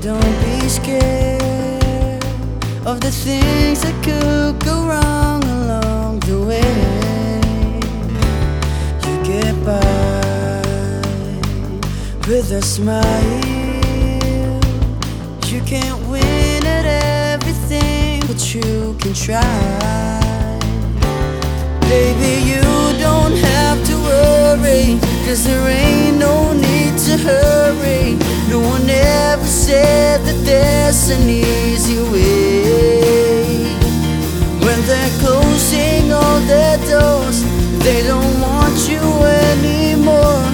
Don't be scared of the things that could go wrong along the way. You get by with a smile. You can't win at everything, but you can try. Baby, you don't have to worry, cause there there's an easy way. When they're closing all their doors, they don't want you anymore.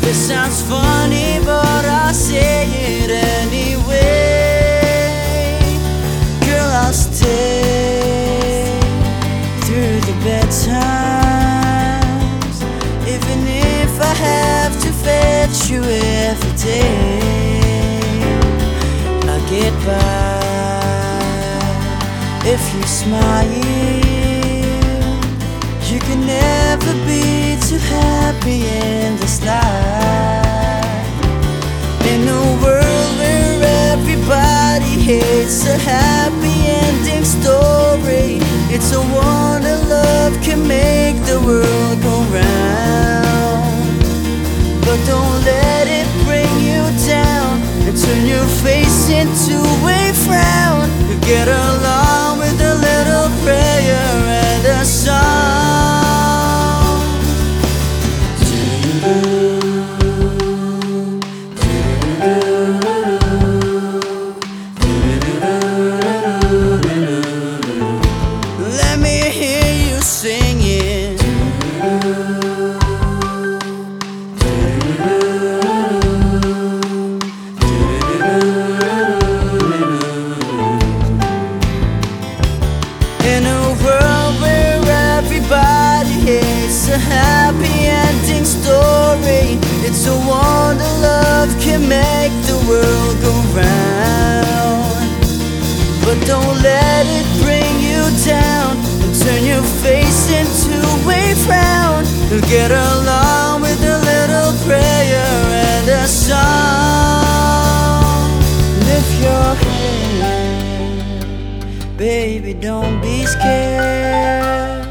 This sounds funny, but I say it anyway. Girl, I'll stay through the bad times, even if I have to fetch you every day. Get by if you smile. You can never be too happy in this life. In a world where everybody hates a happy ending story, it's a wonder love can make the world go round. But don't let it bring you down and turn your face into a frown. You get along with a little prayer and a song. Let me hear you singing. Frown. You'll get along with a little prayer and a song. Lift your head, baby, don't be scared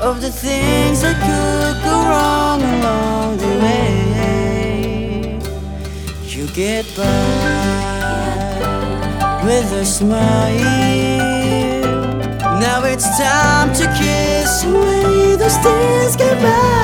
of the things that could go wrong along the way. You get by with a smile. Now it's time to kiss away those days goodbye.